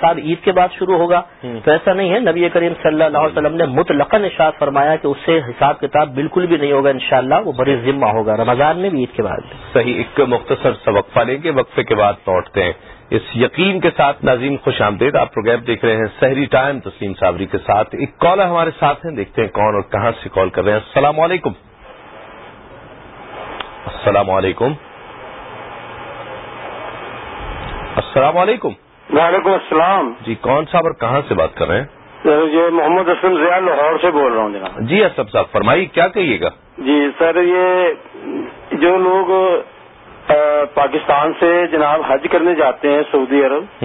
سال عید کے بعد شروع ہوگا۔ تو ایسا نہیں ہے نبی کریم صلی اللہ علیہ وسلم نے متلقن اشاعت فرمایا کہ اس سے حساب کتاب بالکل بھی نہیں ہوگا انشاءاللہ وہ بڑی ذمہ ہوگا۔ رمضان میں بھی عید کے بعد۔ صحیح ایک مختصر سا وقفہ لیں گے وقفے کے بعد لوٹتے ہیں۔ اس یقین کے ساتھ ناظرین خوش آمدید آپ پروگرام دیکھ رہے ہیں سحری ٹائم تسلیم صابری کے ساتھ۔ ایک کالر ہمارے ساتھ ہیں دیکھتے ہیں کون اور کہاں سے کال کر رہے ہیں۔ السلام علیکم۔ السلام علیکم۔ السلام علیکم۔ وعلیکم السلام۔ جی کون صاحب اور کہاں سے بات کر رہے ہیں؟ یہ محمد اسلم ضیاء لاہور سے بول رہا ہوں جناب۔ جی اسب صاحب فرمائیے کیا کہیے گا؟ جی سر یہ جو لوگ پاکستان سے جناب حج کرنے جاتے ہیں سعودی عرب۔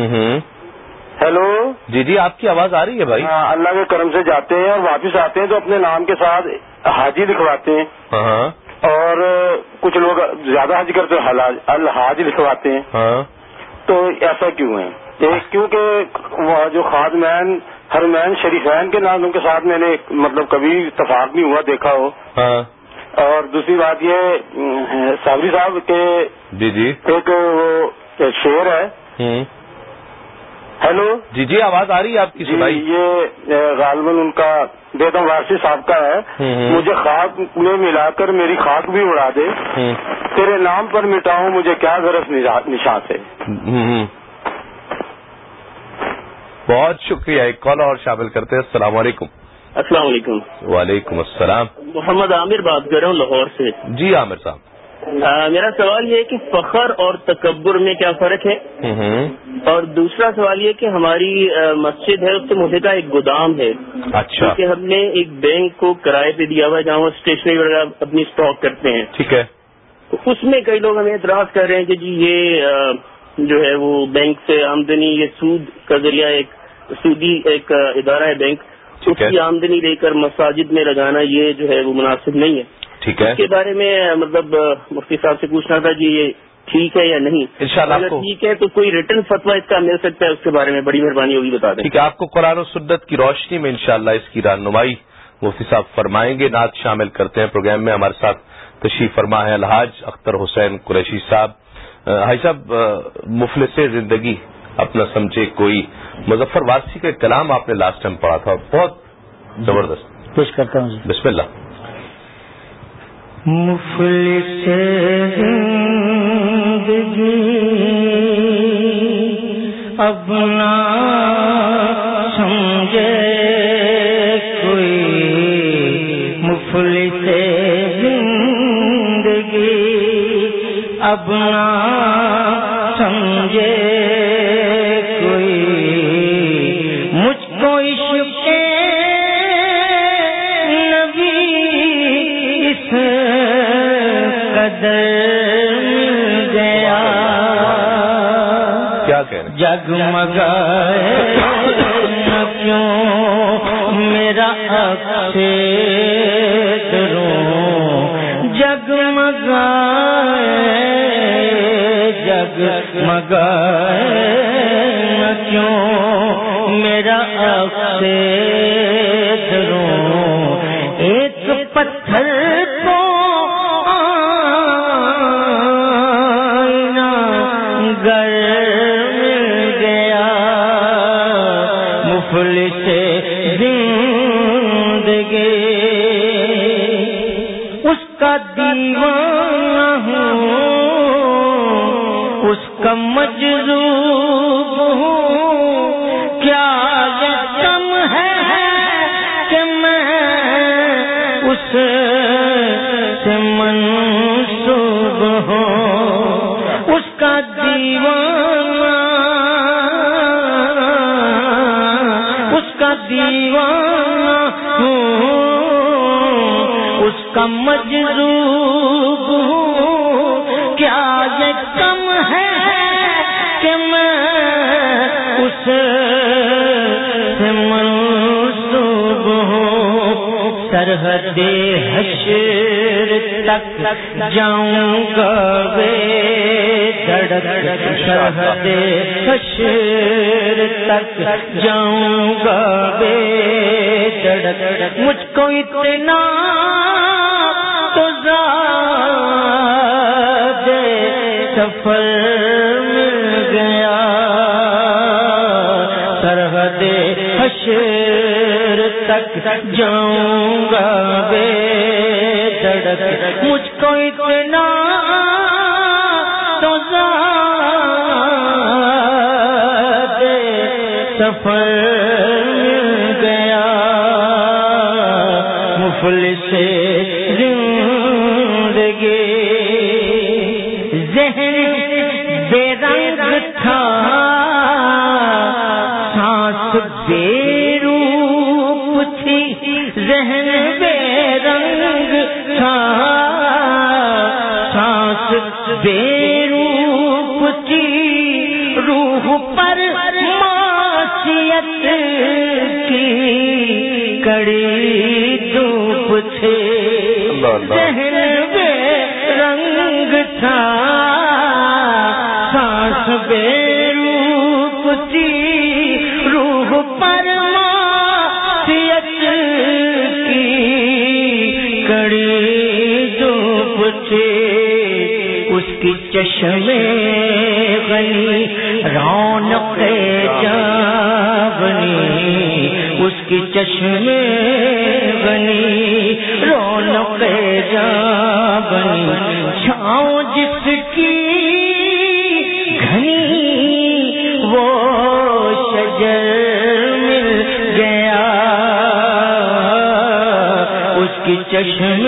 ہیلو؟ جی جی آپ کی آواز آ رہی ہے بھائی۔ ہاں اللہ کے کرم سے جاتے ہیں اور واپس آتے ہیں تو اپنے نام کے ساتھ حاجی لکھواتے ہیں۔ ہاں ہاں۔ اور کچھ لوگ زیادہ حج کرتے الحاج لکھواتے ہیں۔ تو ایسا کیوں ہے؟ کیونکہ وہ جو خاد مین ہر مین شریفین کے ناموں کے ساتھ میں نے مطلب کبھی اتفاق نہیں ہوا دیکھا ہو۔ ہاں۔ اور دوسری بات یہ صابری صاحب کے جی جی۔ ایک وہ شعر ہے۔ ہیلو۔ جی جی آواز آ رہی ہے آپ کی جی سنائی۔ یہ غالباً ان کا بیدم وارسی صاحب کا ہے۔ مجھے خاک میں ملا کر میری خاک بھی اڑا دے۔ تیرے نام پر مٹاؤں مجھے کیا غرض نشان سے؟ بہت شکریہ ایک کال اور شامل کرتے ہیں۔ السلام علیکم۔ السلام علیکم۔ وعلیکم السلام۔ محمد عامر بات کر رہا ہوں لاہور سے۔ جی عامر صاحب۔ میرا سوال یہ ہے کہ فخر اور تکبر میں کیا فرق ہے؟ اور دوسرا سوال یہ کہ ہماری مسجد ہے اس سے مجھے کا ایک گودام ہے۔ اچھا۔ کہ ہم نے ایک بینک کو کرائے پہ دیا ہوا ہے جہاں وہ اسٹیشنری وغیرہ اپنی اسٹاک کرتے ہیں۔ ٹھیک ہے۔ اس میں کئی لوگ ہمیں اعتراض کر رہے ہیں کہ جی یہ جو ہے وہ بینک سے آمدنی یہ سود کا ذریعہ ایک سودی ایک ادارہ ہے بینک اس کی آمدنی لے کر مساجد میں لگانا یہ جو ہے وہ مناسب نہیں ہے۔ ٹھیک ہے۔ اس کے بارے میں مطلب مفتی صاحب سے پوچھنا تھا کہ یہ ٹھیک ہے یا نہیں۔ انشاءاللہ اگر ٹھیک ہے تو کوئی ریٹرن فتوا اس کا مل سکتا ہے اس کے بارے میں بڑی مہربانی ہوگی بتا دیں۔ ٹھیک ہے آپ کو قرآن و سدت کی روشنی میں انشاءاللہ اس کی رہنمائی مفتی صاحب فرمائیں گے۔ نعت شامل کرتے ہیں پروگرام میں ہمارے ساتھ تشریف فرما ہے الحاج اختر حسین قریشی صاحب۔ بھائی صاحب مفلس زندگی اپنا سمجھے کوئی مظفر وارسی کا کلام آپ نے لاسٹ ٹائم پڑھا تھا بہت زبردست۔ پیش کرتا ہوں بسم اللہ۔ مفلس زندگی اپنا نہ کیوں میرا اکھے دروں جگمگائے جگمگائے نہ کیوں؟ میرا اکھے مجذوب ہوں۔ کیا یہ کم ہے کہ میں اس سے منسوب ہوں؟ اس کا دیوانہ، اس کا دیوانہ ہوں۔ اس کا مجذوب ہوں۔ کیا یہ کم ہے کہ میں اس سے منسوب ہوں۔ سرحد حشر تک جاؤں گا بے سرحد حشر تک جاؤں گا بے مجھ کو اتنا تو زیادہ سفر گیا، سرحد حشر تک جاؤں گا، بے دڑک مجھ کو اتنا تو سفر گیا۔ مفلس چشم غنی، رونق بنی اس کی چشم غنی، رونق بنی چھاؤں جس کی گھنی، وہ شجر مل گیا۔ اس کی چشم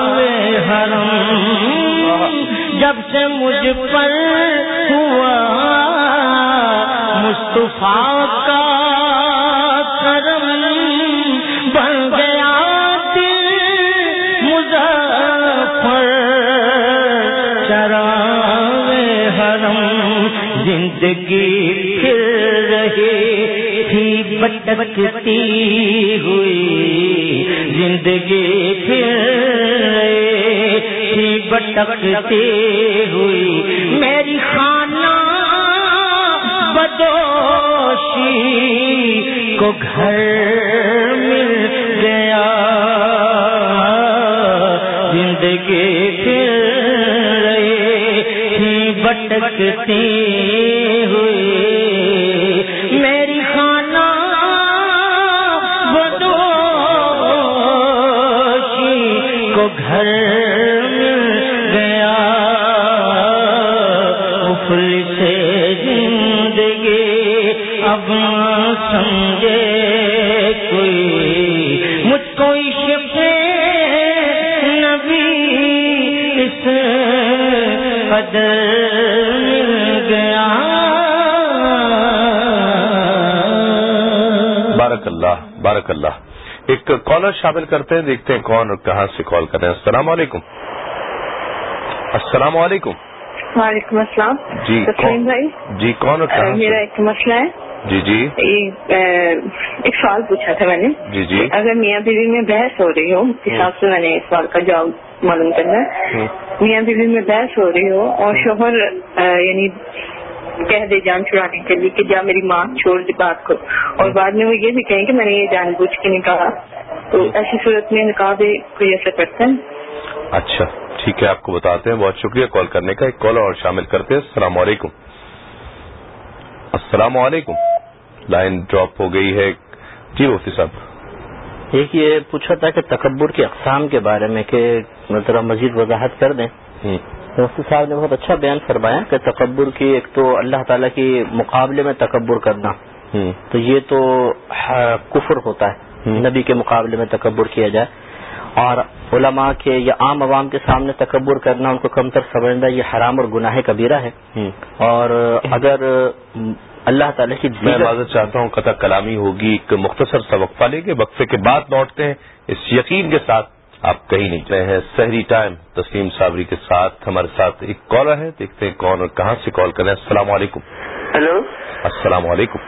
حرم، جب سے مجھ پر ہوا مصطفیٰ کا کرم بن گیا دل مظفر، شراب زندگی پھر رہی تھی بٹکتی ہوئی زندگی پھر رہی تھی بٹکتی ہوئی، میری خانہ بدوشی کو گھر مل گیا۔ زندگی پھر بٹکتی ہوئی۔ میری خانہ بدوشی کو گھر قدر بارک اللہ بارک اللہ۔ ایک کالر شامل کرتے ہیں دیکھتے ہیں کون اور کہاں سے کال کر رہے ہیں۔ السلام علیکم۔ السلام علیکم۔ وعلیکم السلام۔ جی بھائی؟ جی کون اور میرا ایک مسئلہ ہے۔ جی جی۔ ایک سوال پوچھا تھا میں نے۔ جی جی۔ اگر میاں بیوی میں بحث ہو رہی ہو حساب سے میں نے اس سوال کا جواب معلوم کرنا۔ ہے میاں بیوی میں بحث ہو رہی ہو اور شوہر یعنی کہہ دے جان چھڑانے کے لیے کہ جا میری ماں چھوڑ دی بات کو۔ اور بعد میں وہ یہ بھی کہیں کہ میں نے یہ جان بوجھ کے نکالا تو ایسی صورت میں نکاح بھی کوئی ایسا کرتا ہے اچھا ٹھیک ہے آپ کو بتاتے ہیں۔ بہت شکریہ کال کرنے کا ایک کال اور شامل کرتے ہیں۔ السلام علیکم۔ السلام علیکم۔ لائن ڈراپ ہو گئی ہے۔ جی مفتی صاحب۔ ایک یہ پوچھا تھا کہ تکبر کی اقسام کے بارے میں کہ ذرا مزید وضاحت کر دیں۔ مفتی صاحب نے بہت اچھا بیان فرمایا کہ تکبر کی ایک تو اللہ تعالیٰ کے مقابلے میں تکبر کرنا۔ تو یہ تو کفر ہوتا ہے۔ نبی کے مقابلے میں تکبر کیا جائے۔ اور علماء کے یا عام عوام کے سامنے تکبر کرنا ان کو کم تر سمجھنا یہ حرام اور گناہ کبیرہ ہے۔ اور اگر اللہ تعالیٰ کی میں معذرت چاہتا ہوں قطع کلامی ہوگی ایک مختصر سا وقفہ لیں گے وقفے کے بعد لوٹتے ہیں۔ اس یقین کے ساتھ آپ کہیں نہیں گئے ہیں سحری ٹائم تسلیم صابری کے ساتھ ہمارے ساتھ ایک کالر ہے دیکھتے ہیں کون اور کہاں سے کال کریں السلام علیکم۔ ہلو۔ السلام علیکم۔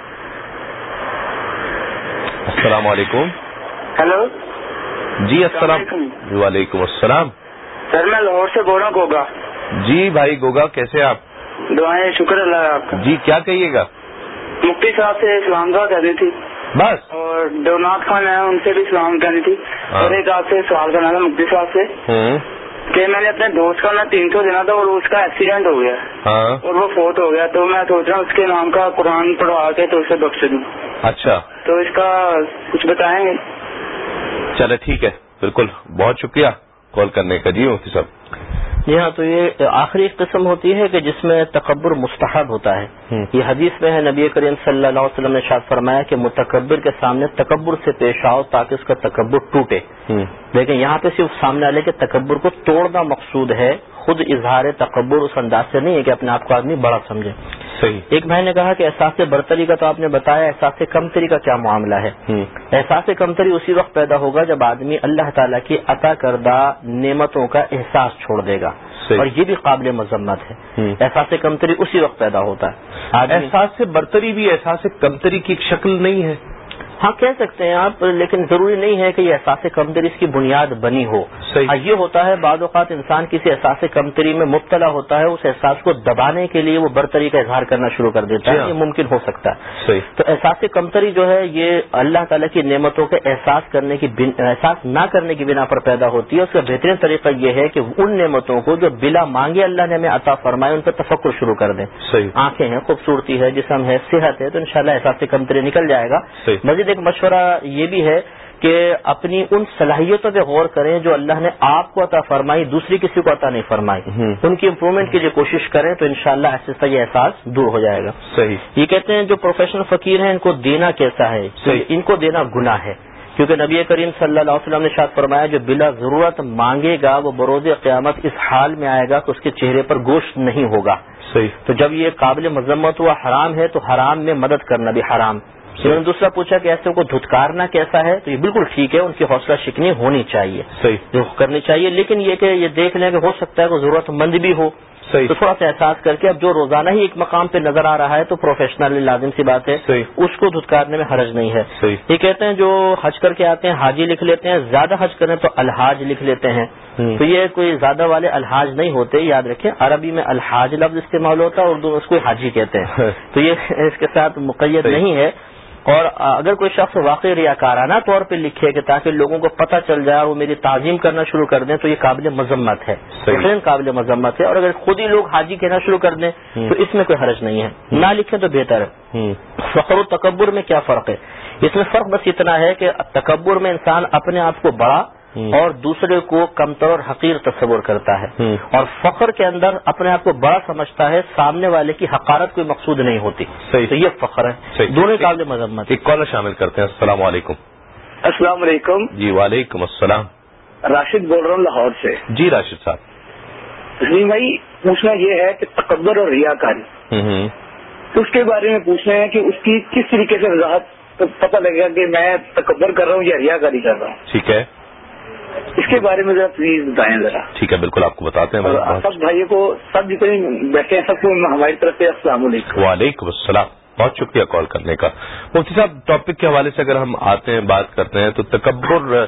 السلام علیکم۔ ہیلو جی السلام السلام وعلیکم السلام۔ سر میں لاہور سے بول رہا ہوں گوگا۔ جی بھائی گوگا کیسے آپ؟ دعائیں شکر اللہ آپ کا۔ جی کیا کہیے گا؟ مفتی صاحب سے اسلام دعا کرنی تھی۔ بس۔ اور ڈونات خان ہے ان سے بھی سلام کرنی تھی۔ ہاں۔ اور ایک آپ سے سوال کرنا تھا مفتی صاحب سے۔ کہ میں نے اپنے دوست کا نا تین سو دینا تھا اور اس کا ایکسیڈنٹ ہو گیا۔ ہاں۔ اور وہ فوت ہو گیا۔ تو میں سوچ رہا ہوں اس کے نام کا قرآن پڑھوا کے تو اسے بخش دوں۔ اچھا۔ تو اس کا کچھ بتائیں گے؟ چلے ٹھیک ہے۔ بالکل۔ بہت شکریہ کال کرنے کا۔ جی مفتی صاحب۔ جی ہاں تو یہ آخری ایک قسم ہوتی ہے کہ جس میں تکبر مستحب ہوتا ہے۔ یہ حدیث میں ہے نبی کریم صلی اللہ علیہ وسلم نے شاد فرمایا کہ متکبر کے سامنے تکبر سے پیش آؤ تاکہ اس کا تکبر ٹوٹے۔ لیکن یہاں پہ صرف سامنے والے کے تکبر کو توڑنا مقصود ہے خود اظہار تکبر اس انداز سے نہیں ہے کہ اپنے آپ کو آدمی بڑا سمجھے صحیح ایک میں نے کہا کہ احساس برتری کا تو آپ نے بتایا احساس کمتری کا کیا معاملہ ہے۔ احساس کمتری اسی وقت پیدا ہوگا جب آدمی اللہ تعالیٰ کی عطا کردہ نعمتوں کا احساس چھوڑ دے گا۔ اور یہ بھی قابل مذمت ہے۔ احساس کمتری اسی وقت پیدا ہوتا ہے احساس سے برتری بھی احساس کمتری کی ایک شکل نہیں ہے ہاں کہہ سکتے ہیں آپ لیکن ضروری نہیں ہے کہ یہ احساس کمتری اس کی بنیاد بنی ہو۔ یہ ہوتا ہے بعض اوقات انسان کسی احساس کمتری میں مبتلا ہوتا ہے اس احساس کو دبانے کے لیے وہ برتری کا اظہار کرنا شروع کر دیتا جی ہے ہاں۔ یہ ممکن ہو سکتا ہے۔ تو احساس کمتری جو ہے یہ اللہ تعالیٰ کی نعمتوں کے احساس کرنے کی بن... احساس نہ کرنے کی بنا پر پیدا ہوتی ہے۔ اس کا بہترین طریقہ یہ ہے کہ ان نعمتوں کو جو بلا مانگے اللہ نے ہمیں عطا فرمائے ان پر تفکر شروع کر دیں۔ آنکھیں ہیں خوبصورتی ہے جسم ہے صحت ہے تو انشاءاللہ احساس کمتری نکل جائے گا۔ مزید ایک مشورہ یہ بھی ہے کہ اپنی ان صلاحیتوں پہ غور کریں جو اللہ نے آپ کو عطا فرمائی دوسری کسی کو عطا نہیں فرمائی۔ ان کی امپروومنٹ کی جو کوشش کریں تو انشاءاللہ شاء اللہ یہ احساس دور ہو جائے گا۔ صحیح۔ یہ کہتے ہیں جو پروفیشنل فقیر ہیں ان کو دینا کیسا ہے۔ ان کو دینا گناہ ہے۔ کیونکہ نبی کریم صلی اللہ علیہ وسلم نے شاید فرمایا جو بلا ضرورت مانگے گا وہ بروز قیامت اس حال میں آئے گا کہ اس کے چہرے پر گوشت نہیں ہوگا۔ صحیح۔ تو جب یہ قابل مذمت ہوا حرام ہے تو حرام میں مدد کرنا بھی حرام۔ انہوں نے دوسرا پوچھا کہ ایسے کو دھتکارنا کیسا ہے؟ تو یہ بالکل ٹھیک ہے ان کی حوصلہ شکنی ہونی چاہیے۔ صحیح۔ جو کرنی چاہیے لیکن یہ کہ یہ دیکھ لیں کہ ہو سکتا ہے کہ ضرورت مند بھی ہو۔ صحیح۔ تو تھوڑا سا احساس کر کے اب جو روزانہ ہی ایک مقام پہ نظر آ رہا ہے تو پروفیشنل لازم سی بات ہے۔ صحیح۔ اس کو دھتکارنے میں حرج نہیں ہے۔ صحیح۔ یہ کہتے ہیں جو حج کر کے آتے ہیں حاجی لکھ لیتے ہیں زیادہ حج کریں تو الحاج لکھ لیتے ہیں۔ تو یہ کوئی زیادہ والے الحاج نہیں ہوتے یاد رکھیں عربی میں الحاج لفظ استعمال ہوتا ہے اردو میں اس کو حاجی کہتے ہیں۔ تو یہ اس کے ساتھ مقید صحیح۔ نہیں ہے۔ اور اگر کوئی شخص واقعی ریاکارانہ طور پہ لکھے کہ تاکہ لوگوں کو پتہ چل جائے وہ میری تعظیم کرنا شروع کر دیں تو یہ قابل مذمت ہے۔ یقیناً قابل مذمت ہے اور اگر خود ہی لوگ حاجی کہنا شروع کر دیں۔ تو اس میں کوئی حرج نہیں ہے نہ لکھیں تو بہتر ہے۔ فخر و تکبر میں کیا فرق ہے اس میں فرق بس اتنا ہے کہ تکبر میں انسان اپنے آپ کو بڑا۔ اور دوسرے کو کمتر اور حقیر تصور کرتا ہے۔ اور فخر کے اندر اپنے آپ کو بڑا سمجھتا ہے سامنے والے کی حقارت کوئی مقصود نہیں ہوتی۔ صحیح۔ تو یہ فخر ہے۔ دونوں قابل مذمت۔ ایک کالر شامل کرتے ہیں۔ السلام علیکم۔ السلام علیکم۔ جی وعلیکم السلام۔ راشد بول رہا ہوں لاہور سے۔ جی راشد صاحب۔ تسلیم بھائی پوچھنا یہ ہے کہ تکبر اور ریاکاری۔ ہوں ہوں۔ اس کے بارے میں پوچھنا ہے کہ اس کی کس طریقے سے وضاحت تو پتہ لگے گا کہ میں تکبر کر رہا ہوں یا ریاکاری کر رہا ہوں؟ ٹھیک ہے۔ اس کے بارے میں ذرا پلیز بتائیں ذرا۔ ٹھیک ہے بالکل آپ کو بتاتے ہیں۔ سب بھائیوں کو سب جتنے بیٹھے ہیں سب کو ہماری طرف سے السلام علیکم۔ وعلیکم السلام۔ بہت شکریہ کال کرنے کا۔ مفتی صاحب ٹاپک کے حوالے سے اگر ہم آتے ہیں بات کرتے ہیں تو تکبر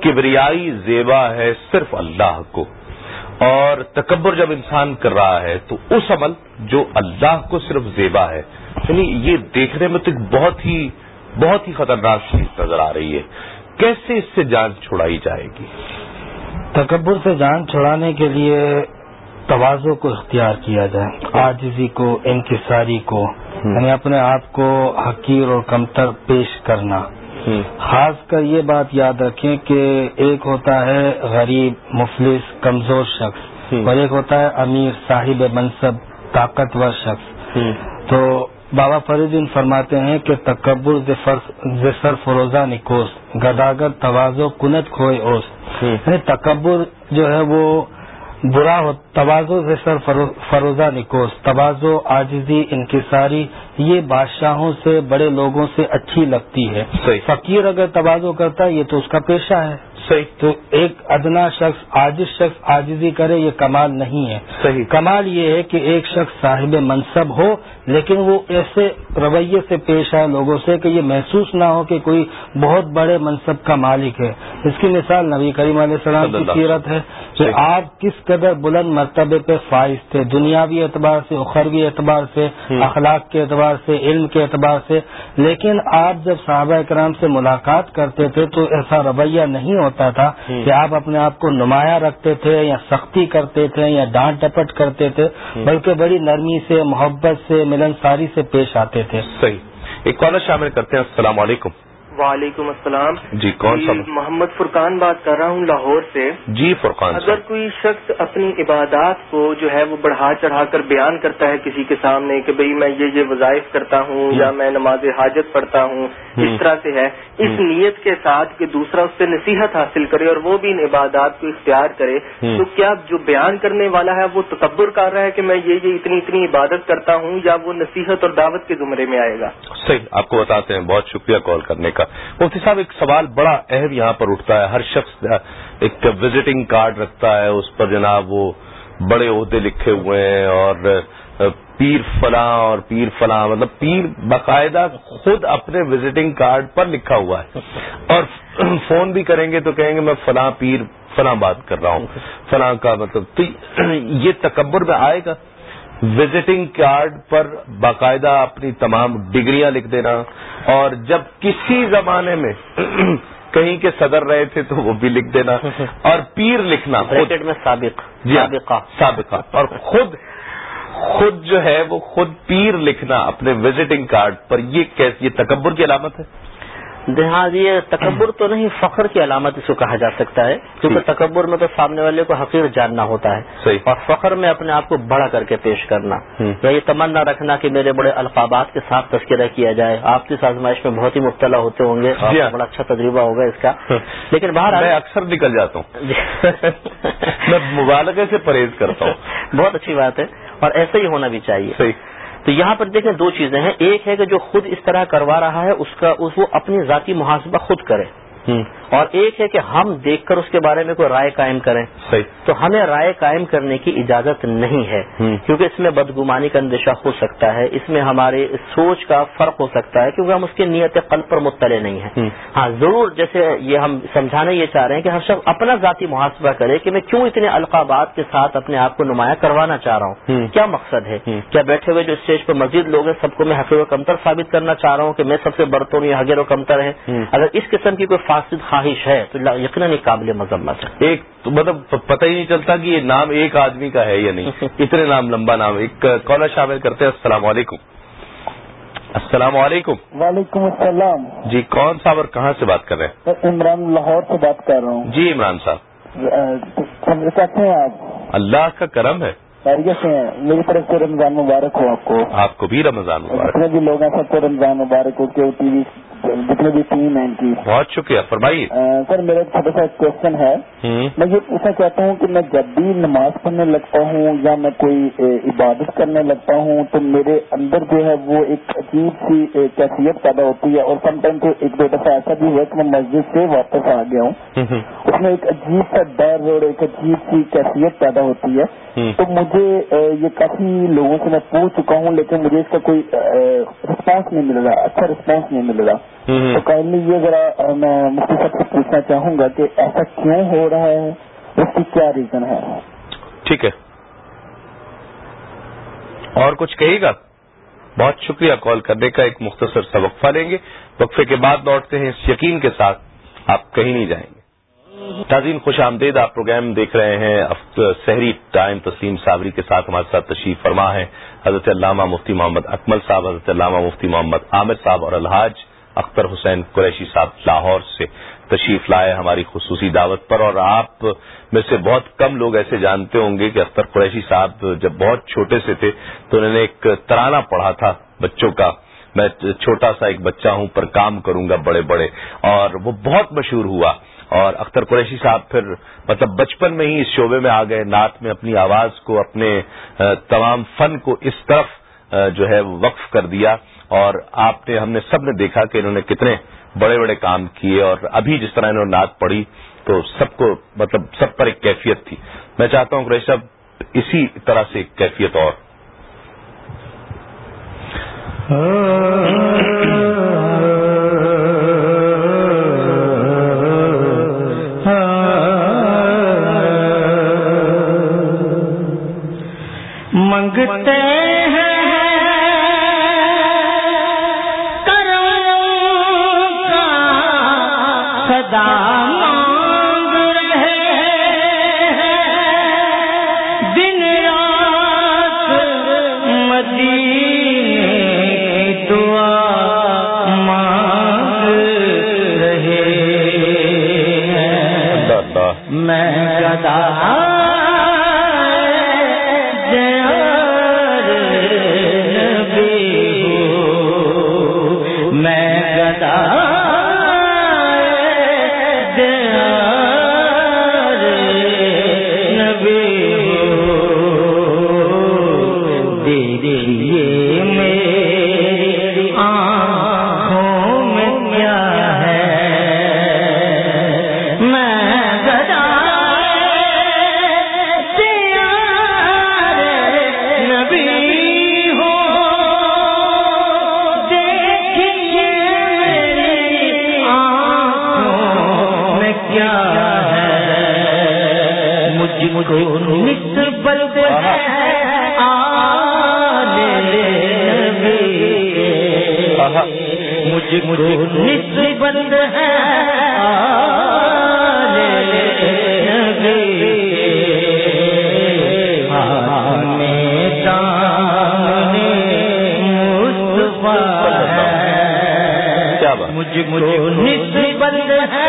کبریائی زیبا ہے صرف اللہ کو۔ اور تکبر جب انسان کر رہا ہے تو اس عمل جو اللہ کو صرف زیبا ہے۔ یعنی یہ دیکھنے میں تو ایک بہت ہی بہت ہی خطرناک چیز نظر آ رہی ہے۔ کیسے اس سے جان چھڑائی جائے گی؟ تکبر سے جان چھڑانے کے لیے توازو کو اختیار کیا جائے آجزی کو انکساری کو یعنی اپنے آپ کو حقیر اور کمتر پیش کرنا۔ خاص کر یہ بات یاد رکھیں کہ ایک ہوتا ہے غریب مفلس کمزور شخص اور ایک ہوتا ہے امیر صاحب منصب طاقتور شخص۔ تو بابا فریدین فرماتے ہیں کہ تکبر زسر فروزہ نکوس۔ گداگر توازو کنت کھوئے اوس۔ یعنی تکبر جو ہے وہ برا ہو توازو زسر فروزہ نکوس۔ توازو آجزی انکساری یہ بادشاہوں سے بڑے لوگوں سے اچھی لگتی ہے۔ صحیح۔ فقیر اگر توازو کرتا ہے یہ تو اس کا پیشہ ہے۔ صحیح۔ تو ایک ادنا شخص عاجز شخص عاجزی کرے یہ کمال نہیں ہے۔ صحیح۔ کمال یہ ہے کہ ایک شخص صاحب منصب ہو لیکن وہ ایسے رویے سے پیش آئے لوگوں سے کہ یہ محسوس نہ ہو کہ کوئی بہت بڑے منصب کا مالک ہے۔ اس کی مثال نبی کریم علیہ السلام کی سیرت ہے کہ۔ آپ کس قدر بلند مرتبے پہ فائز تھے دنیاوی اعتبار سے اخروی اعتبار سے۔ اخلاق کے اعتبار سے علم کے اعتبار سے۔ لیکن آپ جب صحابہ اکرام سے ملاقات کرتے تھے تو ایسا رویہ نہیں ہوتا تھا۔ کہ آپ اپنے آپ کو نمایاں رکھتے تھے یا سختی کرتے تھے یا ڈانٹ ڈپٹ کرتے تھے بلکہ بڑی نرمی سے محبت سے ملنساری سے پیش آتے تھے۔ صحیح۔ ایک کالر شامل کرتے ہیں۔ السلام علیکم۔ وعلیکم السلام. جی کون سا محمد فرقان بات کر رہا ہوں لاہور سے. جی فرقان اگر کوئی شخص اپنی عبادات کو جو ہے وہ بڑھا چڑھا کر بیان کرتا ہے کسی کے سامنے کہ بھئی میں یہ یہ وظائف کرتا ہوں یا میں نماز حاجت پڑھتا ہوں اس طرح سے ہے اس نیت کے ساتھ کہ دوسرا اس سے نصیحت حاصل کرے اور وہ بھی ان عبادات کو اختیار کرے تو کیا جو بیان کرنے والا ہے وہ تکبر کر رہا ہے کہ میں یہ یہ اتنی اتنی عبادت کرتا ہوں یا وہ نصیحت اور دعوت کے زمرے میں آئے گا؟ صحیح آپ کو بتاتے ہیں بہت شکریہ کال کرنے کا۔ مفتی صاحب، ایک سوال بڑا اہم یہاں پر اٹھتا ہے۔ ہر شخص ایک وزٹنگ کارڈ رکھتا ہے، اس پر جناب وہ بڑے عہدے لکھے ہوئے ہیں اور پیر فلاں اور پیر فلاں مطلب پیر باقاعدہ خود اپنے وزٹنگ کارڈ پر لکھا ہوا ہے۔ اور فون بھی کریں گے تو کہیں گے میں فلاں پیر، فلاں بات کر رہا ہوں۔ فلاں کا مطلب تو یہ تکبر میں آئے گا؟ وزٹنگ کارڈ پر باقاعدہ اپنی تمام ڈگریاں لکھ دینا اور جب کسی زمانے میں کہیں کے صدر رہے تھے تو وہ بھی لکھ دینا اور پیر لکھنا میں سابق جی ہاں، سابقہ۔ سابقہ۔ اور خود خود جو ہے وہ خود پیر لکھنا اپنے وزٹنگ کارڈ پر یہ یہ تکبر کی علامت ہے۔ ہاں یہ تکبر تو نہیں فخر کی علامت اس کو کہا جا سکتا ہے کیونکہ تکبر میں تو سامنے والے کو حقیر جاننا ہوتا ہے۔ اور فخر میں اپنے آپ کو بڑا کر کے پیش کرنا۔ یا یہ تمنا رکھنا کہ میرے بڑے القابات کے ساتھ تذکرہ کیا جائے۔ آپ کی آزمائش میں بہت ہی مبتلا ہوتے ہوں گے۔ جی ہاں۔ بڑا اچھا تجربہ ہوگا اس کا۔ لیکن باہر میں اکثر نکل جاتا ہوں۔ میں مبالغے سے پرہیز کرتا ہوں۔ بہت اچھی بات ہے۔ اور ایسا ہی ہونا بھی چاہیے۔ تو یہاں پر دیکھیں دو چیزیں ہیں۔ ایک ہے کہ جو خود اس طرح کروا رہا ہے، اس کا اس وہ اپنی ذاتی محاسبہ خود کرے۔ اور ایک ہے کہ ہم دیکھ کر اس کے بارے میں کوئی رائے قائم کریں صحیح تو ہمیں رائے قائم کرنے کی اجازت نہیں ہے۔ کیونکہ اس میں بدگمانی کا اندیشہ ہو سکتا ہے اس میں ہمارے سوچ کا فرق ہو سکتا ہے کیونکہ ہم اس کی نیت قلب پر مطلع نہیں ہیں۔ ہاں ضرور جیسے یہ ہم سمجھانے یہ چاہ رہے ہیں کہ ہر شخص اپنا ذاتی محاسبہ کرے کہ میں کیوں اتنے القابات کے ساتھ اپنے آپ کو نمایاں کروانا چاہ رہا ہوں۔ کیا مقصد ہے۔ کیا بیٹھے ہوئے جو اسٹیج پر مزید لوگ ہیں سب کو میں حقیر و کمتر ثابت کرنا چاہ رہا ہوں کہ میں سب سے برتوں یا حقیر و کمتر ہے۔ اگر اس قسم کی کوئی فاسد خواہش ہے تو یقیناً ایک قابل مذمت ہے۔ ایک تو مطلب پتہ ہی نہیں چلتا کہ یہ نام ایک آدمی کا ہے یا نہیں۔ اتنے نام لمبا نام۔ ایک کالر شامل کرتے ہیں۔ السلام علیکم۔ السلام علیکم۔ وعلیکم السلام۔ جی کون صاحب اور کہاں سے بات کر رہے میں عمران لاہور سے بات کر رہا ہوں۔ ہیں جی عمران صاحب۔ ہیں آپ؟ اللہ کا کرم ہے۔ خیریت سے ہیں۔ میری طرف سے رمضان مبارک ہو آپ کو۔ آپ کو بھی رمضان مبارک۔ جتنے بھی لوگ ہیں سب کو رمضان مبارک ہو۔ کے ٹی وی جتنے بھی ٹیم ہیں ان کی۔ بہت شکریہ۔ فرمائیے۔ سر میرا چھوٹا سا کوشچن ہے۔ میں یہ پوچھنا چاہتا ہوں کہ میں جب بھی نماز پڑھنے لگتا ہوں یا میں کوئی عبادت کرنے لگتا ہوں تو میرے اندر جو ہے وہ ایک عجیب سی کیفیت پیدا ہوتی ہے اور سم ٹائم تو ایک دو دفعہ ایسا بھی ہوا کہ میں مسجد سے واپس آ گیا ہوں۔ اس میں ایک عجیب سا ڈر اور ایک عجیب سی کیفیت پیدا ہوتی ہے۔ تو مجھے یہ کافی لوگوں سے میں پوچھ چکا ہوں لیکن مجھے اس کا کوئی رسپانس نہیں مل رہا اچھا رسپانس نہیں مل رہا تو کائنڈلی یہ ذرا میں مفتی صاحب سے پوچھنا چاہوں گا کہ ایسا کیوں ہو رہا ہے؟ اس کی کیا ریزن ہے؟ ٹھیک ہے۔ اور کچھ کہے گا؟ بہت شکریہ کال کرنے کا ایک مختصر سا وقفہ لیں گے۔ وقفے کے بعد لوٹتے ہیں اس یقین کے ساتھ آپ کہیں نہیں جائیں گے۔ ناظرین خوش آمدید آپ پروگرام دیکھ رہے ہیں۔ سحری ٹائم تسلیم صابری کے ساتھ ہمارے ساتھ تشریف فرما ہے۔ حضرت علامہ مفتی محمد اکمل صاحب حضرت علامہ مفتی محمد عامر صاحب اور الحاج اختر حسین قریشی صاحب لاہور سے تشریف لائے ہماری خصوصی دعوت پر اور آپ میں سے بہت کم لوگ ایسے جانتے ہوں گے کہ اختر قریشی صاحب جب بہت چھوٹے سے تھے تو انہوں نے ایک ترانہ پڑھا تھا بچوں کا میں چھوٹا سا ایک بچہ ہوں پر کام کروں گا بڑے بڑے اور وہ بہت مشہور ہوا اور اختر قریشی صاحب پھر مطلب بچپن میں ہی اس شعبے میں آ گئے، نعت میں اپنی آواز کو، اپنے تمام فن کو اس طرف جو ہے وقف کر دیا اور آپ نے، ہم نے سب نے دیکھا کہ انہوں نے کتنے بڑے بڑے کام کیے اور ابھی جس طرح انہوں نے نعت پڑھی تو سب کو مطلب سب پر ایک کیفیت تھی۔ میں چاہتا ہوں قریش صاحب، اسی طرح سے ایک کیفیت اور۔ منگتے مجھ کو نسبت ہے۔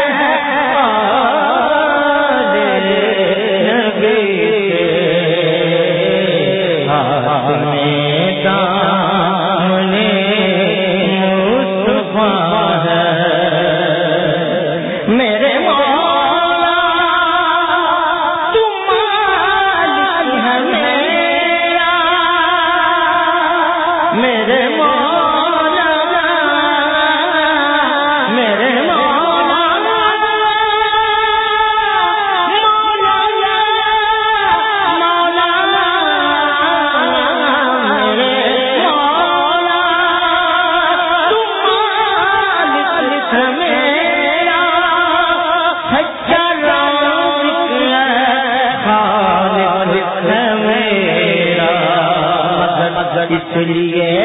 اس لیے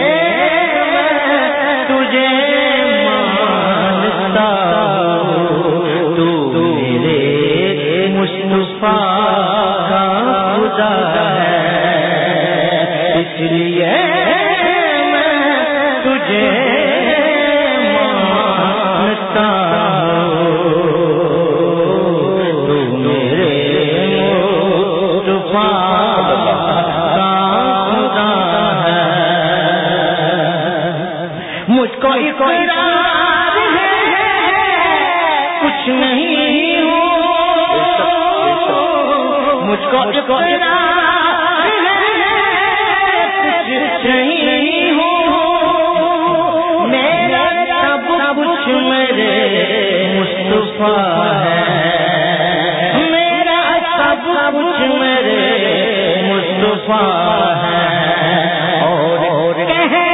تجھے مانتا ہوں۔ تو میرے مصطفیٰ کا خدا ہے۔ اس لیے میں تجھے اقرار ہے، کچھ نہیں ہو۔ مجھ کو اقرار ہے، کچھ نہیں ہو۔ میرا سب کچھ میرے مصطفیٰ ہے۔ میرا سب کچھ میرے مصطفیٰ ہے۔ اور کہنے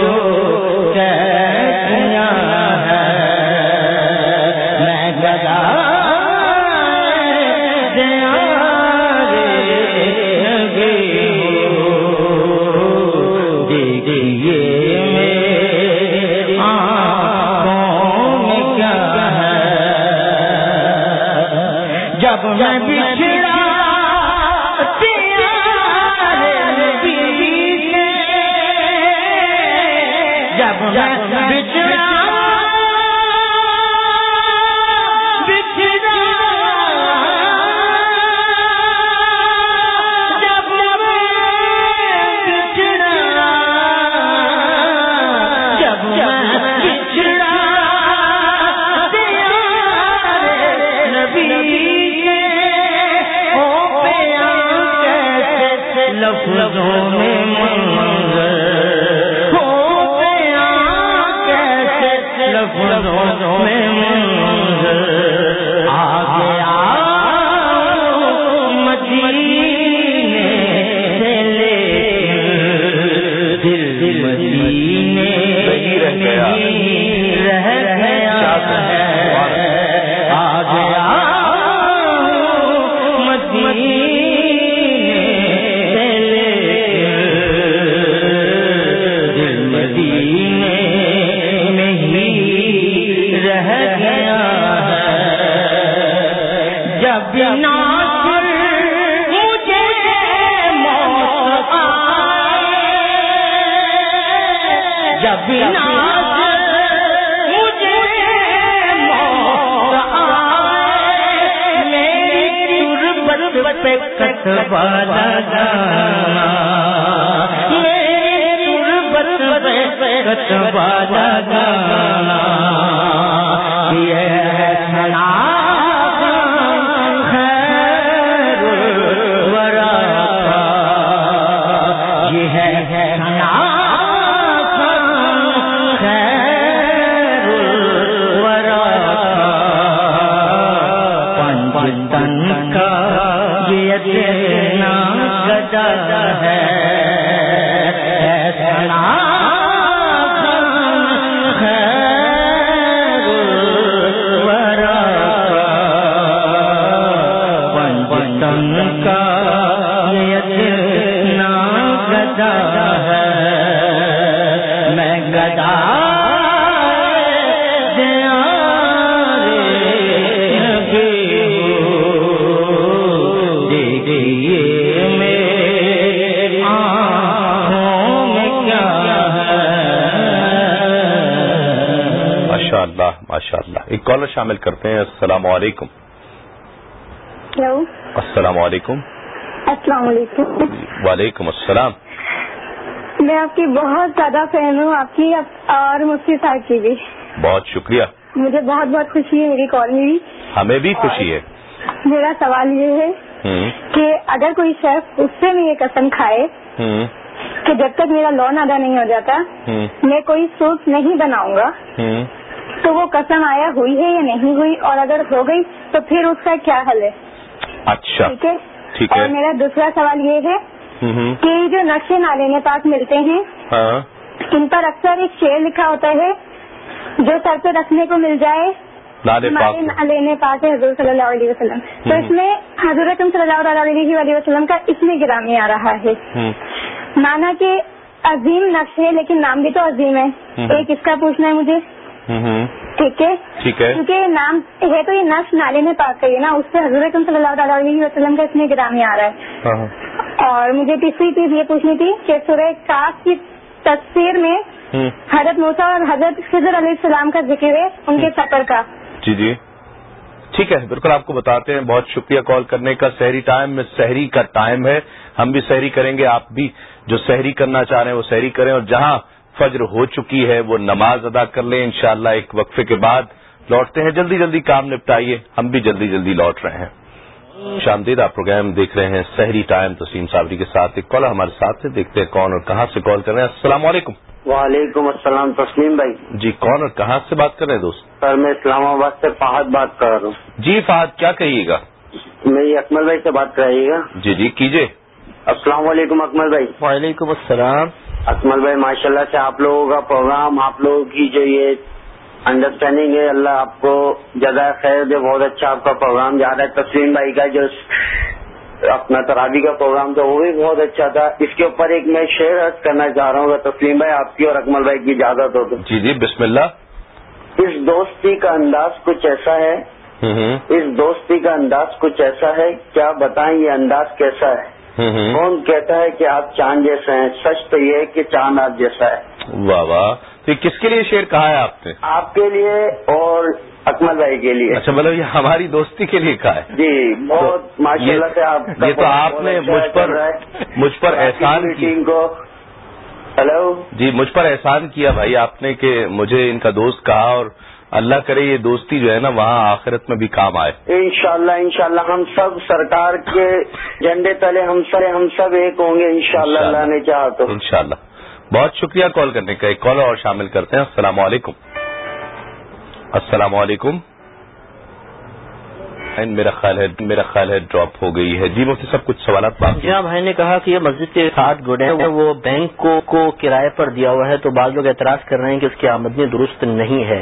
جب میں ہوں پنجن کا یہ اتنا گدا ہے۔ ایک کالر شامل کرتے ہیں۔ السلام علیکم۔ ہلو السلام علیکم۔ السلام علیکم۔ وعلیکم السلام۔ میں آپ کی بہت زیادہ فین ہوں۔ آپ کی اور مفتی صاحب کی بھی بہت شکریہ۔ مجھے بہت بہت خوشی ہے میری کال میں بھی۔ ہمیں بھی خوشی ہے۔ میرا سوال یہ ہے کہ اگر کوئی شخص اس سے میں یہ قسم کھائے کہ جب تک میرا لون ادا نہیں ہو جاتا میں کوئی سوٹ نہیں بناؤں گا۔ تو وہ قسم آیا ہوئی ہے یا نہیں ہوئی اور اگر ہو گئی تو پھر اس کا کیا حل ہے؟ اچھا ٹھیک ہے؟ ٹھیک ہے۔ اور میرا دوسرا سوال یہ ہے کہ جو نقشے نالے پاس ملتے ہیں ہاں۔ ان پر اکثر ایک شعر لکھا ہوتا ہے جو سر پہ رکھنے کو مل جائے پاک نالے پاک ہے حضور صلی اللہ علیہ وسلم۔ تو اس میں اکرم صلی اللہ علیہ وسلم کا اس میں گرامی آ رہا ہے۔ مانا کہ عظیم نقش ہے لیکن نام بھی تو عظیم ہے۔ ایک اس کا پوچھنا ہے مجھے۔ ٹھیک ہے؟ ٹھیک ہے۔ کیونکہ نام ہے تو یہ نقش نالے میں پاک ہے نا۔ اس سے اکرم صلی اللہ علیہ وسلم کا اس میں گرامی آ رہا ہے۔ ہاں، اور مجھے تیسری چیز یہ پوچھنی تھی کہ سورہ کاف کی تصویر میں حضرت موسا اور حضرت خضر علیہ السلام کا ذکر ہے ان کے سفر کا۔ جی جی۔ ٹھیک ہے بالکل آپ کو بتاتے ہیں۔ بہت شکریہ کال کرنے کا۔ سحری ٹائم میں سحری کا ٹائم ہے۔ ہم بھی سحری کریں گے آپ بھی جو سحری کرنا چاہ رہے ہیں وہ سحری کریں۔ اور جہاں فجر ہو چکی ہے وہ نماز ادا کر لیں انشاءاللہ ایک وقفے کے بعد۔ لوٹتے ہیں جلدی جلدی کام نپٹائیے۔ ہم بھی جلدی جلدی لوٹ رہے ہیں۔ شامدید آپ پروگرام دیکھ رہے ہیں سحری ٹائم تسیم صابری کے ساتھ ایک کالر ہمارے ساتھ ہے دیکھتے ہیں کون اور کہاں سے کال کر رہے ہیں۔ السلام علیکم۔ وعلیکم السلام تسلیم بھائی۔ جی کون اور کہاں سے بات کر رہے ہیں دوست؟ سر میں اسلام آباد سے فہد بات کر رہا ہوں۔ جی فہد کیا کہیے گا؟ میری اکمل بھائی سے بات کرائیے گا۔ جی جی کیجیے۔ السلام علیکم اکمل بھائی۔ وعلیکم السلام۔ اکمل بھائی ماشاء اللہ سے آپ لوگوں کا پروگرام آپ لوگوں کی جو یہ انڈرسٹینڈنگ ہے اللہ آپ کو جزائے خیر دے بہت اچھا آپ کا پروگرام جا رہا ہے۔ تسلیم بھائی کا جو اپنا ترابی کا پروگرام تھا وہ بھی بہت اچھا تھا۔ اس کے اوپر ایک میں شیئر عرض کرنا چاہ رہا ہوں اگر تسلیم بھائی آپ کی اور اکمل بھائی کی اجازت ہو تو۔ جی جی بسم اللہ۔ اس دوستی کا انداز کچھ ایسا ہے؟ اس دوستی کا انداز کچھ ایسا ہے؟ کیا بتائیں یہ انداز کیسا ہے؟ کون کہتا ہے کہ آپ چاند جیسے ہیں؟ سچ تو یہ ہے کہ چاند آپ جیسا ہے۔ واہ واہ۔ تو کس کے لیے شعر کہا ہے آپ نے؟ آپ کے لیے اور اکمل بھائی کے لیے۔ اچھا مطلب یہ ہماری دوستی کے لیے کہا ہے۔ جی بہت ماشاء اللہ سے آپ یہ تو آپ نے اچھا مجھ پر۔ مجھ پر احسان کو۔ ہلو؟ جی مجھ پر احسان کیا بھائی آپ نے کہ مجھے ان کا دوست کہا اور اللہ کرے یہ دوستی جو ہے نا وہاں آخرت میں بھی کام آئے۔ انشاءاللہ انشاءاللہ ہم سب سرکار کے جھنڈے تلے ہم سر ہم سب ایک ہوں گے انشاءاللہ اللہ نے چاہا تو۔ انشاءاللہ۔ بہت شکریہ کال کرنے کا ایک کال اور شامل کرتے ہیں۔ السلام علیکم۔ السلام علیکم۔ اینڈ میرا خیال ہے میرا خیال ہے ڈراپ ہو گئی ہے جی مفتی صاحب کچھ سوالات باقی جہاں بھائی نے کہا کہ یہ مسجد کے ساتھ گڈے ہیں وہ بینک کو کو کرائے پر دیا ہوا ہے تو بعض لوگ اعتراض کر رہے ہیں کہ اس کی آمدنی درست نہیں ہے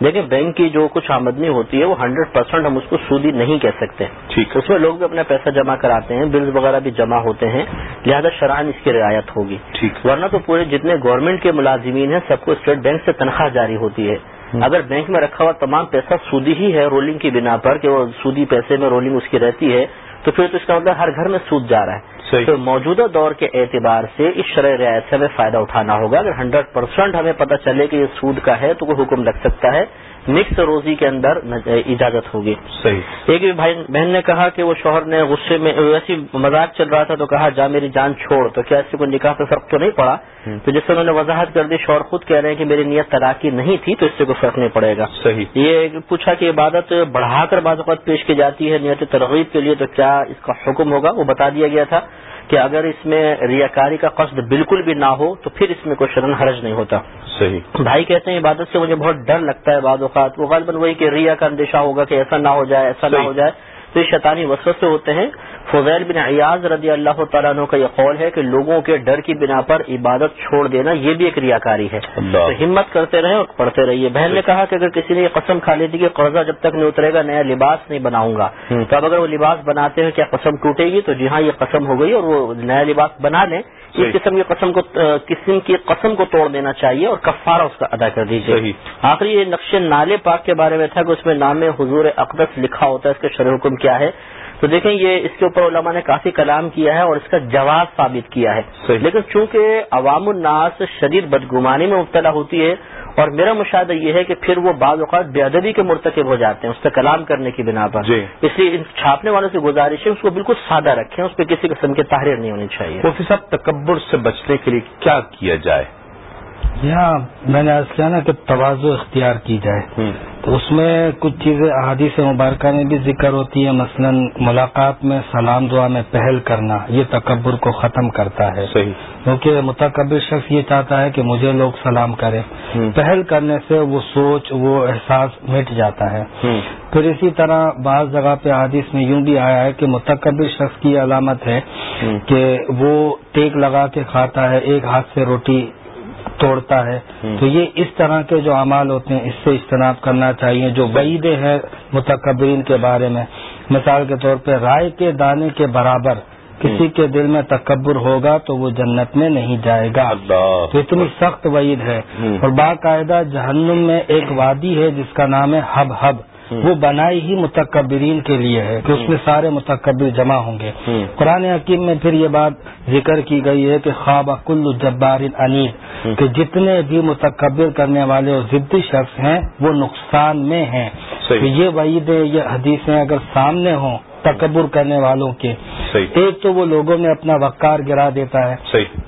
دیکھیں بینک کی جو کچھ آمدنی ہوتی ہے وہ ہنڈریڈ پرسینٹ ہم اس کو سودی نہیں کہہ سکتے ٹھیک اس میں لوگ بھی اپنا پیسہ جمع کراتے ہیں بلز وغیرہ بھی جمع ہوتے ہیں لہذا شرائن اس کی رعایت ہوگی ورنہ تو پورے جتنے گورنمنٹ کے ملازمین ہیں سب کو اسٹیٹ بینک سے تنخواہ جاری ہوتی ہے اگر بینک میں رکھا ہوا تمام پیسہ سودی ہی ہے رولنگ کی بنا پر کہ وہ سودی پیسے میں رولنگ اس کی رہتی ہے تو پھر تو اس کا مطلب ہر گھر میں سود جا رہا ہے۔ تو موجودہ دور کے اعتبار سے اس شرح رعایت سے ہمیں فائدہ اٹھانا ہوگا۔ اگر ہنڈریڈ پرسینٹ ہمیں پتہ چلے کہ یہ سود کا ہے تو کوئی حکم لگ سکتا ہے۔ مکس روزی کے اندر اجازت ہوگی۔ صحیح۔ ایک بھائی بہن نے کہا کہ وہ شوہر نے غصے میں ویسی مذاق چل رہا تھا تو کہا جا میری جان چھوڑ۔ تو کیا اس سے کوئی نکاح پہ فرق تو نہیں پڑا؟ تو جس سے انہوں نے وضاحت کر دی شوہر خود کہہ رہے ہیں کہ میری نیت تراکی نہیں تھی تو اس سے کوئی فرق نہیں پڑے گا۔ صحیح۔ یہ پوچھا کہ عبادت بڑھا کر بعض اوقات پیش کی جاتی ہے نیت ترغیب کے لیے تو کیا اس کا حکم ہوگا؟ وہ بتا دیا گیا تھا۔ کہ اگر اس میں ریاکاری کا قصد بالکل بھی نہ ہو تو پھر اس میں کوئی شرن حرج نہیں ہوتا۔ صحیح۔ بھائی کہتے ہیں عبادت سے مجھے بہت ڈر لگتا ہے بعض اوقات وہ غالباً وہی کہ ریا کا اندیشہ ہوگا کہ ایسا نہ ہو جائے ایسا نہ ہو جائے۔ تو یہ شیطانی وسوسے سے ہوتے ہیں۔ فضیل بن ایاز رضی اللہ تعالیٰ عنہ کا یہ قول ہے کہ لوگوں کے ڈر کی بنا پر عبادت چھوڑ دینا یہ بھی ایک ریاکاری ہے۔ تو ہمت کرتے رہیں اور پڑھتے رہیے۔ بہن نے کہا کہ اگر کسی نے یہ قسم کھا لی تھی کہ قرضہ جب تک نہیں اترے گا نیا لباس نہیں بناؤں گا۔ تو اب اگر وہ لباس بناتے ہیں کیا قسم ٹوٹے گی؟ تو جی ہاں یہ قسم ہو گئی اور وہ نیا لباس بنا لیں۔ اس قسم کی قسم کو قسم کی قسم کو توڑ دینا چاہیے اور کفارہ اس کا ادا کر دیجیے آخری یہ نقش نالے پاک کے بارے میں تھا کہ اس میں نام حضور اقدس لکھا ہوتا ہے اس کا شرح حکم کیا ہے۔ تو دیکھیں یہ اس کے اوپر علماء نے کافی کلام کیا ہے اور اس کا جواز ثابت کیا ہے۔ لیکن چونکہ عوام الناس شدید بدگمانی میں مبتلا ہوتی ہے اور میرا مشاہدہ یہ ہے کہ پھر وہ بعض اوقات بے ادبی کے مرتکب ہو جاتے ہیں اس پہ کلام کرنے کی بنا پر۔ جی۔ اس لیے چھاپنے والوں سے گزارش ہے اس کو بالکل سادہ رکھیں اس پہ کسی قسم کی تحریر نہیں ہونی چاہیے۔ صاحب تکبر سے بچنے کے لیے کیا کیا جائے؟ یہاں میں نے آج کیا نا کہ توازو اختیار کی جائے۔ تو اس میں کچھ چیزیں احادیث مبارکہ میں بھی ذکر ہوتی ہے مثلا ملاقات میں سلام دعا میں پہل کرنا یہ تکبر کو ختم کرتا ہے۔ صحیح۔ کیونکہ متکبر شخص یہ چاہتا ہے کہ مجھے لوگ سلام کریں۔ پہل کرنے سے وہ سوچ وہ احساس مٹ جاتا ہے۔ پھر اسی طرح بعض جگہ پہ حادث میں یوں بھی آیا ہے کہ متکبر شخص کی علامت ہے کہ وہ ٹیک لگا کے کھاتا ہے ایک ہاتھ سے روٹی توڑتا ہے۔ تو یہ اس طرح کے جو اعمال ہوتے ہیں اس سے اجتناب کرنا چاہیے جو وعیدے ہیں متکبرین کے بارے میں۔ مثال کے طور پہ رائے کے دانے کے برابر کسی کے دل میں تکبر ہوگا تو وہ جنت میں نہیں جائے گا۔ تو اتنی سخت وعید ہے۔ اور باقاعدہ جہنم میں ایک وادی ہے جس کا نام ہے ہب ہب۔ وہ بنائی ہی متکبرین کے لیے ہے کہ اس میں سارے متکبر جمع ہوں گے۔ قرآن حکیم میں پھر یہ بات ذکر کی گئی ہے کہ خواب کل جبار انیل کہ جتنے بھی متکبر کرنے والے اور ضدی شخص ہیں وہ نقصان میں ہیں۔ یہ وعید یہ حدیثیں اگر سامنے ہوں تکبر کرنے والوں کے ایک تو وہ لوگوں میں اپنا وقار گرا دیتا ہے۔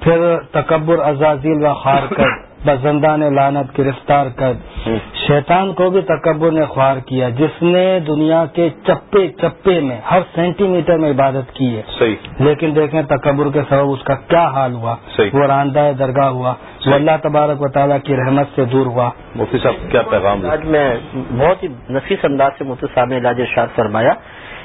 پھر تکبر ازازیل و خار کر بزندہ نے لانت گرفتار کر۔ شیطان کو بھی تکبر نے خوار کیا جس نے دنیا کے چپے چپے میں ہر سینٹی میٹر میں عبادت کی ہے۔ لیکن دیکھیں تکبر کے سبب اس کا کیا حال ہوا۔ وہ راندہ درگاہ ہوا۔ وہ اللہ تبارک و تعالیٰ کی رحمت سے دور ہوا۔ مفتی صاحب کیا پیغام آج میں بہت ہی نفیس انداز سے مفتی صاحب نے علاج ارشاد فرمایا۔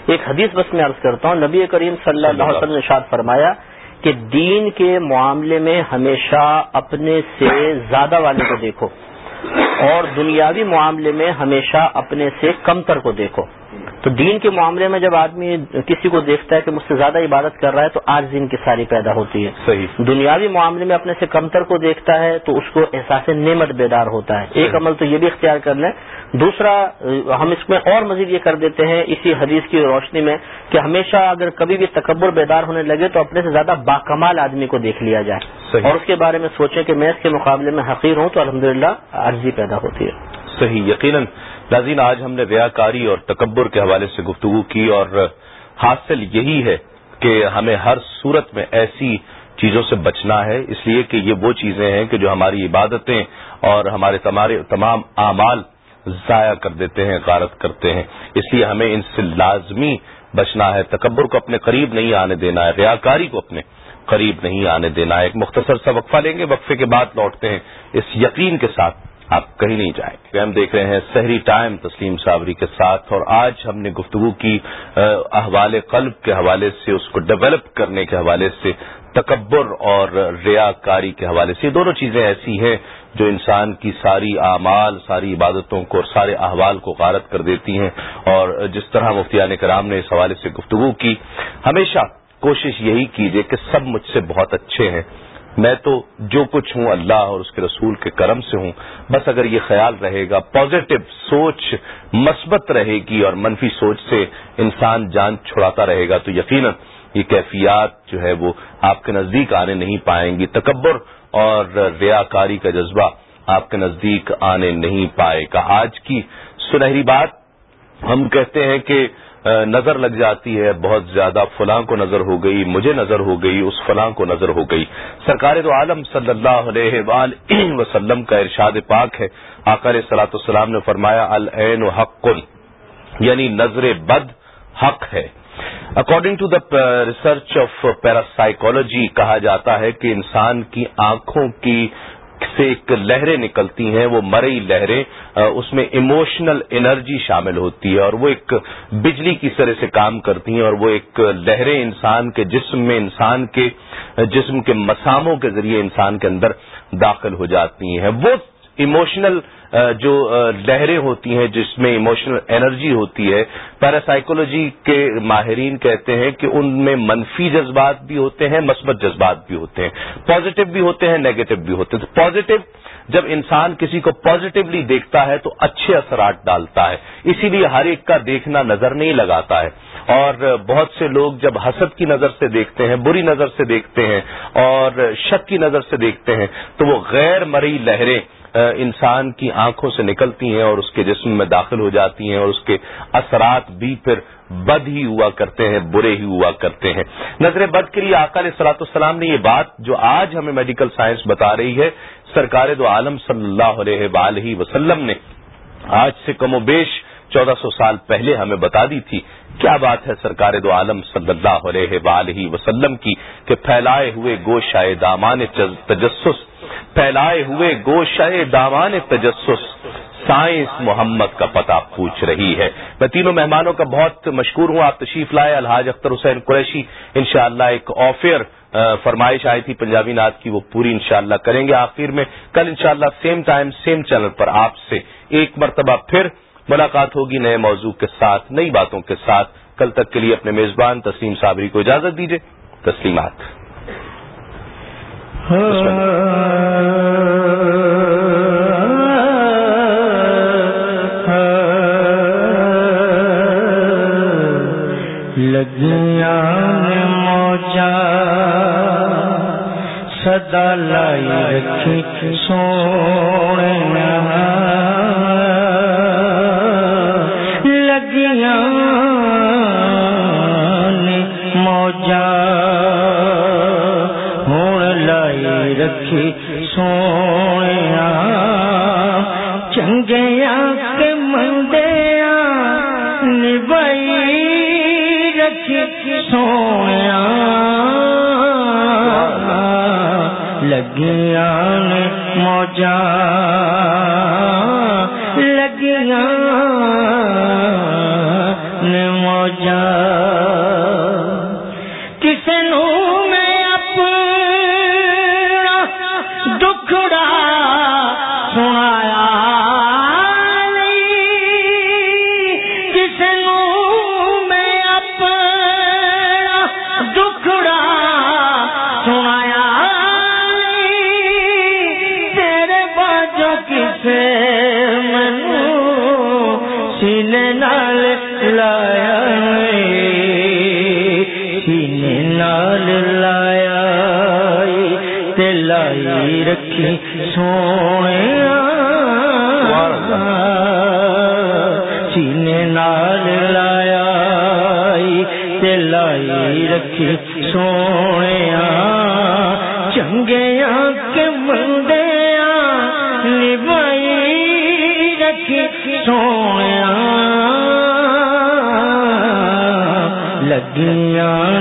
ایک حدیث بس میں عرض کرتا ہوں۔ نبی کریم صلی اللہ علیہ وسلم نے ارشاد فرمایا کہ دین کے معاملے میں ہمیشہ اپنے سے زیادہ والے کو دیکھو اور دنیاوی معاملے میں ہمیشہ اپنے سے کمتر کو دیکھو۔ تو دین کے معاملے میں جب آدمی کسی کو دیکھتا ہے کہ مجھ سے زیادہ عبادت کر رہا ہے تو آج دین کی ساری پیدا ہوتی ہے۔ صحیح۔ دنیاوی معاملے میں اپنے سے کمتر کو دیکھتا ہے تو اس کو احساس نعمت بیدار ہوتا ہے۔ ایک عمل تو یہ بھی اختیار کر لیں۔ دوسرا ہم اس میں اور مزید یہ کر دیتے ہیں اسی حدیث کی روشنی میں کہ ہمیشہ اگر کبھی بھی تکبر بیدار ہونے لگے تو اپنے سے زیادہ باکمال آدمی کو دیکھ لیا جائے۔ اور اس کے بارے میں سوچیں کہ میں اس کے مقابلے میں حقیر ہوں تو الحمدللہ عرضی پیدا ہوتی ہے۔ صحیح یقیناً۔ ناظرین، آج ہم نے ریاکاری اور تکبر کے حوالے سے گفتگو کی اور حاصل یہی ہے کہ ہمیں ہر صورت میں ایسی چیزوں سے بچنا ہے، اس لیے کہ یہ وہ چیزیں ہیں کہ جو ہماری عبادتیں اور ہمارے تمام اعمال ضائع کر دیتے ہیں، غارت کرتے ہیں۔ اس لیے ہمیں ان سے لازمی بچنا ہے۔ تکبر کو اپنے قریب نہیں آنے دینا ہے، ریاکاری کو اپنے قریب نہیں آنے دینا ہے۔ ایک مختصر سا وقفہ لیں گے، وقفے کے بعد لوٹتے ہیں اس یقین کے ساتھ۔ آپ کہیں نہیں جائیں۔ گے ہم دیکھ رہے ہیں سحری ٹائم تسلیم صابری کے ساتھ اور آج ہم نے گفتگو کی احوال قلب کے حوالے سے، اس کو ڈیولپ کرنے کے حوالے سے، تکبر اور ریا کاری کے حوالے سے۔ یہ دونوں چیزیں ایسی ہیں جو انسان کی ساری اعمال، ساری عبادتوں کو اور سارے احوال کو غارت کر دیتی ہیں۔ اور جس طرح مفتیان کرام نے اس حوالے سے گفتگو کی، ہمیشہ کوشش یہی کیجیے کہ سب مجھ سے بہت اچھے ہیں۔ میں تو جو کچھ ہوں اللہ اور اس کے رسول کے کرم سے ہوں، بس اگر یہ خیال رہے گا پازیٹو سوچ مثبت رہے گی اور منفی سوچ سے انسان جان چھڑاتا رہے گا، تو یقیناً یہ کیفیات جو ہے وہ آپ کے نزدیک آنے نہیں پائیں گی۔ تکبر اور ریاکاری کا جذبہ آپ کے نزدیک آنے نہیں پائے گا۔ آج کی سنہری بات ہم کہتے ہیں کہ نظر لگ جاتی ہے، بہت زیادہ فلاں کو نظر ہو گئی، مجھے نظر ہو گئی، اس فلاں کو نظر ہو گئی۔ سرکار دو عالم صلی اللہ علیہ وآلہ وسلم کا ارشاد پاک ہے۔ آکار سلاۃ السلام نے فرمایا، العین حق یعنی نظر بد حق ہے۔ According to the research of parapsychology کہا جاتا ہے کہ انسان کی آنکھوں کی سے ایک لہریں نکلتی ہیں، وہ مرئی لہریں اس میں ایموشنل انرجی شامل ہوتی ہے اور وہ ایک بجلی کی طرح سے کام کرتی ہیں اور وہ ایک لہریں انسان کے جسم میں، انسان کے جسم کے مساموں کے ذریعے انسان کے اندر داخل ہو جاتی ہیں۔ وہ ایموشنل uh, جو uh, لہریں ہوتی ہیں، جس میں ایموشنل انرجی ہوتی ہے پیراسائیکولوجی کے ماہرین کہتے ہیں کہ ان میں منفی جذبات بھی ہوتے ہیں، مثبت جذبات بھی ہوتے ہیں۔ پازیٹو بھی ہوتے ہیں نیگیٹو بھی ہوتے ہیں۔ تو پازیٹو جب انسان کسی کو پازیٹیولی دیکھتا ہے، تو اچھے اثرات ڈالتا ہے۔ اسی لیے ہر ایک کا دیکھنا نظر نہیں لگاتا ہے۔ اور بہت سے لوگ جب حسد کی نظر سے دیکھتے ہیں، بری نظر سے دیکھتے ہیں، اور شک کی نظر سے دیکھتے ہیں، تو وہ غیر مرئی لہریں انسان کی آنکھوں سے نکلتی ہیں اور اس کے جسم میں داخل ہو جاتی ہیں اور اس کے اثرات بھی پھر بد ہی ہوا کرتے ہیں، برے ہی ہوا کرتے ہیں۔ نظر بد کے لیے آکال صلاحت السلام نے یہ بات جو آج ہمیں میڈیکل سائنس بتا رہی ہے، سرکار دو عالم صلی اللہ علیہ وآلہ وسلم نے آج سے کم و بیش چودہ سو سال پہلے ہمیں بتا دی تھی، کیا بات ہے سرکار دو عالم صلی اللہ علیہ وآلہ وسلم کی کہ پھیلائے ہوئے گوشائے دامان تجسس، پھیلائے ہوئے گوشائے دامان تجسس سائنس محمد کا پتہ پوچھ رہی ہے۔ میں تینوں مہمانوں کا بہت مشکور ہوں، آپ تشریف لائے، الحاج اختر حسین قریشی، انشاءاللہ ایک آفیئر فرمائش آئی تھی پنجابی نعت کی، وہ پوری انشاءاللہ کریں گے۔ آخر میں کل انشاءاللہ سیم ٹائم سیم چینل پر آپ سے ایک مرتبہ پھر ملاقات ہوگی نئے موضوع کے ساتھ، نئی باتوں کے ساتھ۔ کل تک کے لیے اپنے میزبان تسلیم صابری کو اجازت دیجیے تسلیمات۔ موجا سدا لائی رکھی سونے گیا۔ کی سونے چنگیا کے مندیا لبائی رکھی سونے لگیاں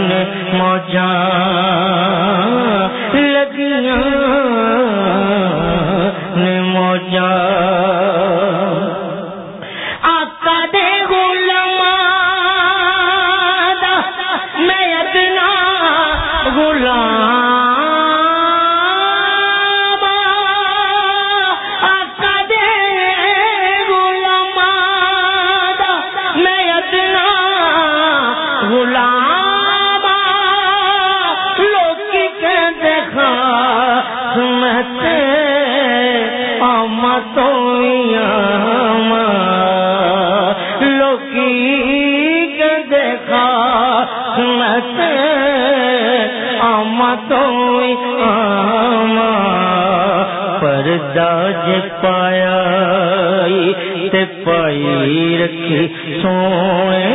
رکھی سونے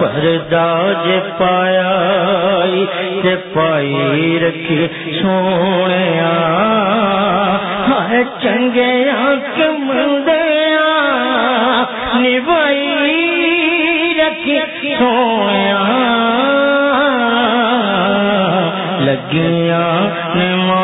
پرداج پایا تے پائی رکھی سونے چنگے آنکھ مندیا نبائی رکھی سونے لگیا موجا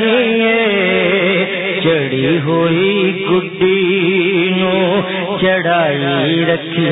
چڑھائی چڑی ہوئی گڈی نو چڑھائی رکھی۔